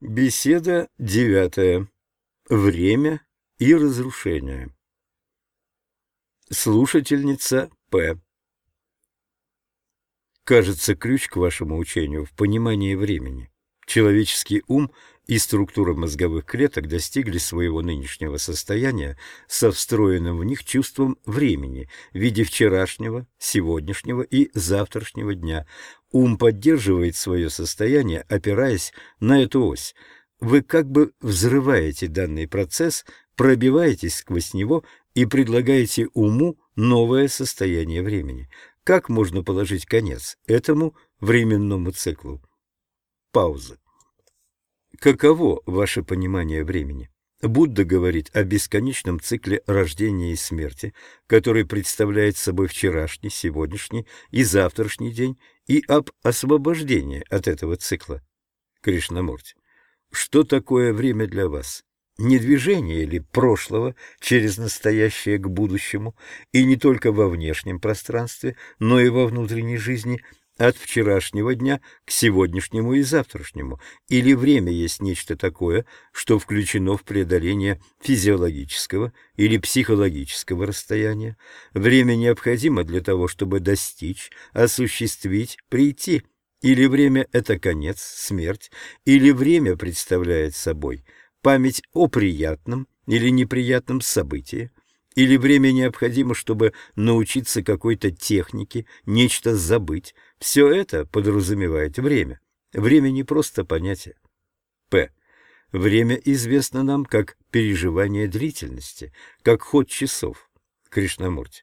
Беседа девятая. Время и разрушение. Слушательница П. Кажется, ключ к вашему учению в понимании времени. Человеческий ум и структура мозговых клеток достигли своего нынешнего состояния со встроенным в них чувством времени в виде вчерашнего, сегодняшнего и завтрашнего дня. Ум поддерживает свое состояние, опираясь на эту ось. Вы как бы взрываете данный процесс, пробиваетесь сквозь него и предлагаете уму новое состояние времени. Как можно положить конец этому временному циклу? Пауза. Каково ваше понимание времени? Будда говорит о бесконечном цикле рождения и смерти, который представляет собой вчерашний, сегодняшний и завтрашний день, и об освобождении от этого цикла. Кришнамурти. Что такое время для вас? Не движение ли прошлого через настоящее к будущему, и не только во внешнем пространстве, но и во внутренней жизни – от вчерашнего дня к сегодняшнему и завтрашнему, или время есть нечто такое, что включено в преодоление физиологического или психологического расстояния. Время необходимо для того, чтобы достичь, осуществить, прийти. Или время – это конец, смерть, или время представляет собой память о приятном или неприятном событии, или время необходимо, чтобы научиться какой-то технике, нечто забыть. Все это подразумевает время. Время не просто понятие. П. Время известно нам как переживание длительности, как ход часов. Кришнамурти.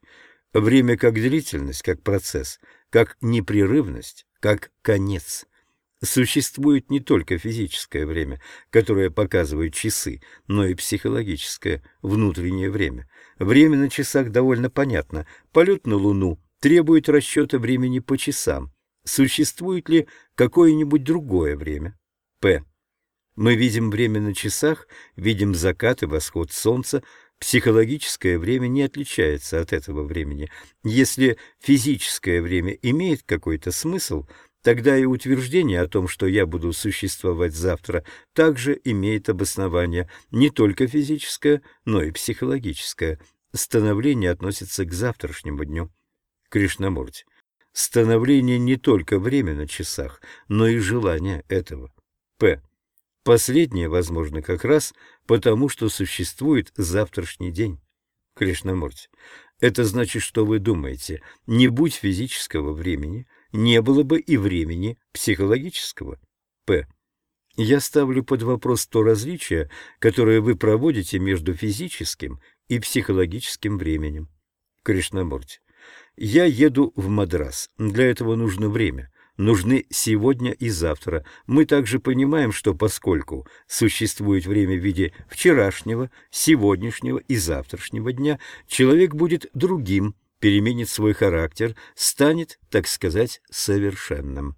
Время как длительность, как процесс, как непрерывность, как конец – Существует не только физическое время, которое показывают часы, но и психологическое, внутреннее время. Время на часах довольно понятно. Полет на Луну требует расчета времени по часам. Существует ли какое-нибудь другое время? П. Мы видим время на часах, видим закат и восход солнца, Психологическое время не отличается от этого времени. Если физическое время имеет какой-то смысл, Тогда и утверждение о том, что я буду существовать завтра, также имеет обоснование не только физическое, но и психологическое. Становление относится к завтрашнему дню. Кришнамурти. Становление не только время на часах, но и желание этого. П. Последнее возможно как раз потому, что существует завтрашний день. Кришнамурти. Это значит, что вы думаете, не будь физического времени, не было бы и времени психологического. П. Я ставлю под вопрос то различие, которое вы проводите между физическим и психологическим временем. Кришнамурти. Я еду в Мадрас. Для этого нужно время. Нужны сегодня и завтра. Мы также понимаем, что поскольку существует время в виде вчерашнего, сегодняшнего и завтрашнего дня, человек будет другим, переменит свой характер, станет, так сказать, совершенным.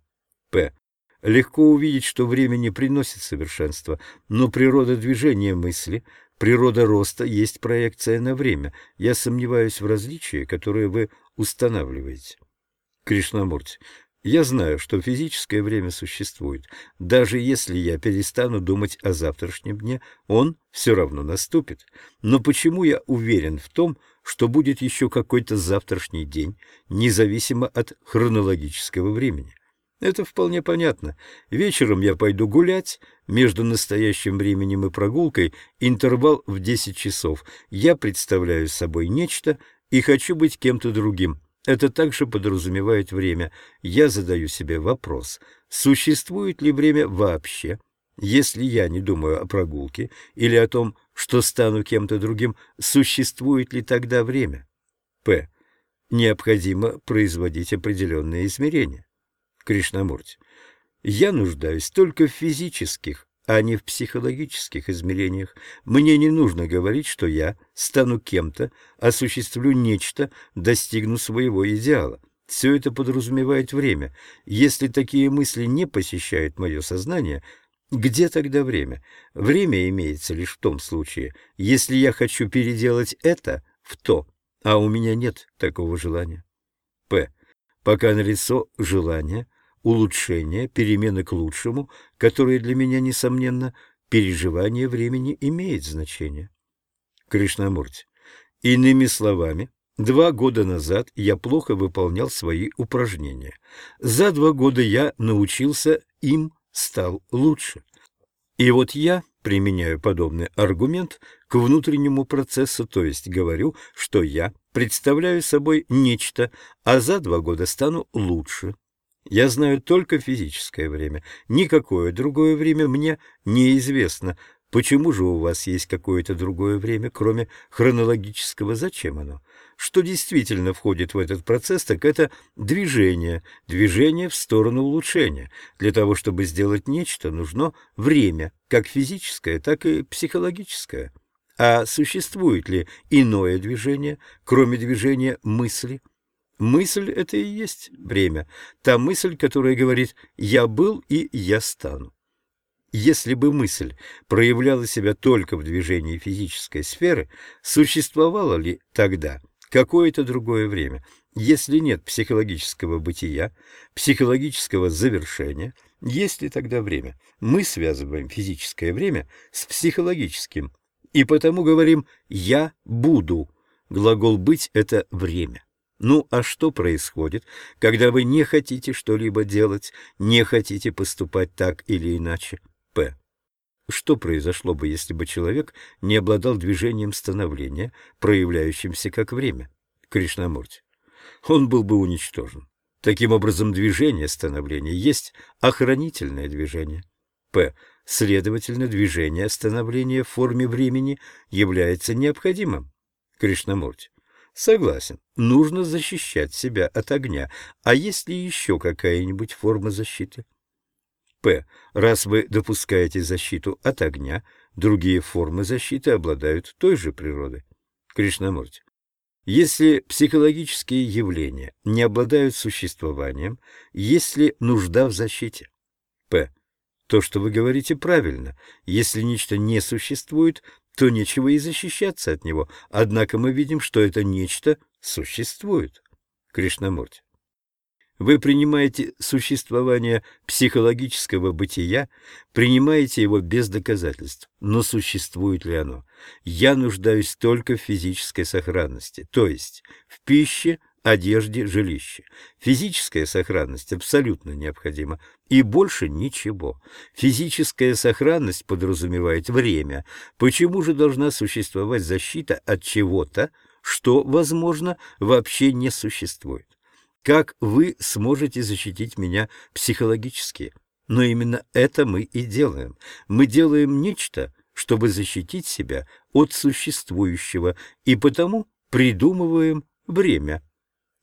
П. Легко увидеть, что время не приносит совершенства, но природа движения мысли, природа роста есть проекция на время. Я сомневаюсь в различии, которое вы устанавливаете. Кришнамурти, я знаю, что физическое время существует. Даже если я перестану думать о завтрашнем дне, он все равно наступит. Но почему я уверен в том, что будет еще какой-то завтрашний день, независимо от хронологического времени. Это вполне понятно. Вечером я пойду гулять, между настоящим временем и прогулкой интервал в 10 часов. Я представляю собой нечто и хочу быть кем-то другим. Это также подразумевает время. Я задаю себе вопрос, существует ли время вообще? Если я не думаю о прогулке или о том, что стану кем-то другим, существует ли тогда время? П. Необходимо производить определенные измерения. Кришнамурти. Я нуждаюсь только в физических, а не в психологических измерениях. Мне не нужно говорить, что я стану кем-то, осуществлю нечто, достигну своего идеала. Все это подразумевает время. Если такие мысли не посещают мое сознание, где тогда время? Время имеется лишь в том случае, если я хочу переделать это в то, а у меня нет такого желания. П. Пока налицо желание, улучшения, перемены к лучшему, которые для меня, несомненно, переживание времени имеет значение. Кришнамурти. Иными словами, два года назад я плохо выполнял свои упражнения. За два года я научился им, стал лучше. И вот я применяю подобный аргумент к внутреннему процессу, то есть говорю, что я представляю собой нечто, а за два года стану лучше. Я знаю только физическое время, никакое другое время мне неизвестно. Почему же у вас есть какое-то другое время, кроме хронологического? Зачем оно? Что действительно входит в этот процесс, так это движение, движение в сторону улучшения. Для того, чтобы сделать нечто, нужно время, как физическое, так и психологическое. А существует ли иное движение, кроме движения мысли? Мысль — это и есть время, та мысль, которая говорит «я был и я стану». Если бы мысль проявляла себя только в движении физической сферы, существовало ли тогда какое-то другое время. Если нет психологического бытия, психологического завершения, есть ли тогда время? Мы связываем физическое время с психологическим, и потому говорим «я буду». Глагол «быть» — это время. Ну, а что происходит, когда вы не хотите что-либо делать, не хотите поступать так или иначе? П. Что произошло бы, если бы человек не обладал движением становления, проявляющимся как время? Кришнамурти. Он был бы уничтожен. Таким образом, движение становления есть охранительное движение. П. Следовательно, движение становления в форме времени является необходимым. Кришнамурти. Согласен, нужно защищать себя от огня. А есть ли еще какая-нибудь форма защиты? П. Раз вы допускаете защиту от огня, другие формы защиты обладают той же природой. Кришнамурти. Если психологические явления не обладают существованием, есть ли нужда в защите? П. То, что вы говорите, правильно. Если нечто не существует, то нечего и защищаться от него. Однако мы видим, что это нечто существует. Кришнамурти. Вы принимаете существование психологического бытия, принимаете его без доказательств. Но существует ли оно? Я нуждаюсь только в физической сохранности, то есть в пище, одежде, жилище. Физическая сохранность абсолютно необходима, и больше ничего. Физическая сохранность подразумевает время. Почему же должна существовать защита от чего-то, что, возможно, вообще не существует? Как вы сможете защитить меня психологически? Но именно это мы и делаем. Мы делаем нечто, чтобы защитить себя от существующего, и потому придумываем время.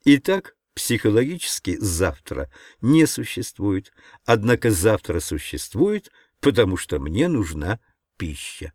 Итак, психологически завтра не существует, однако завтра существует, потому что мне нужна пища.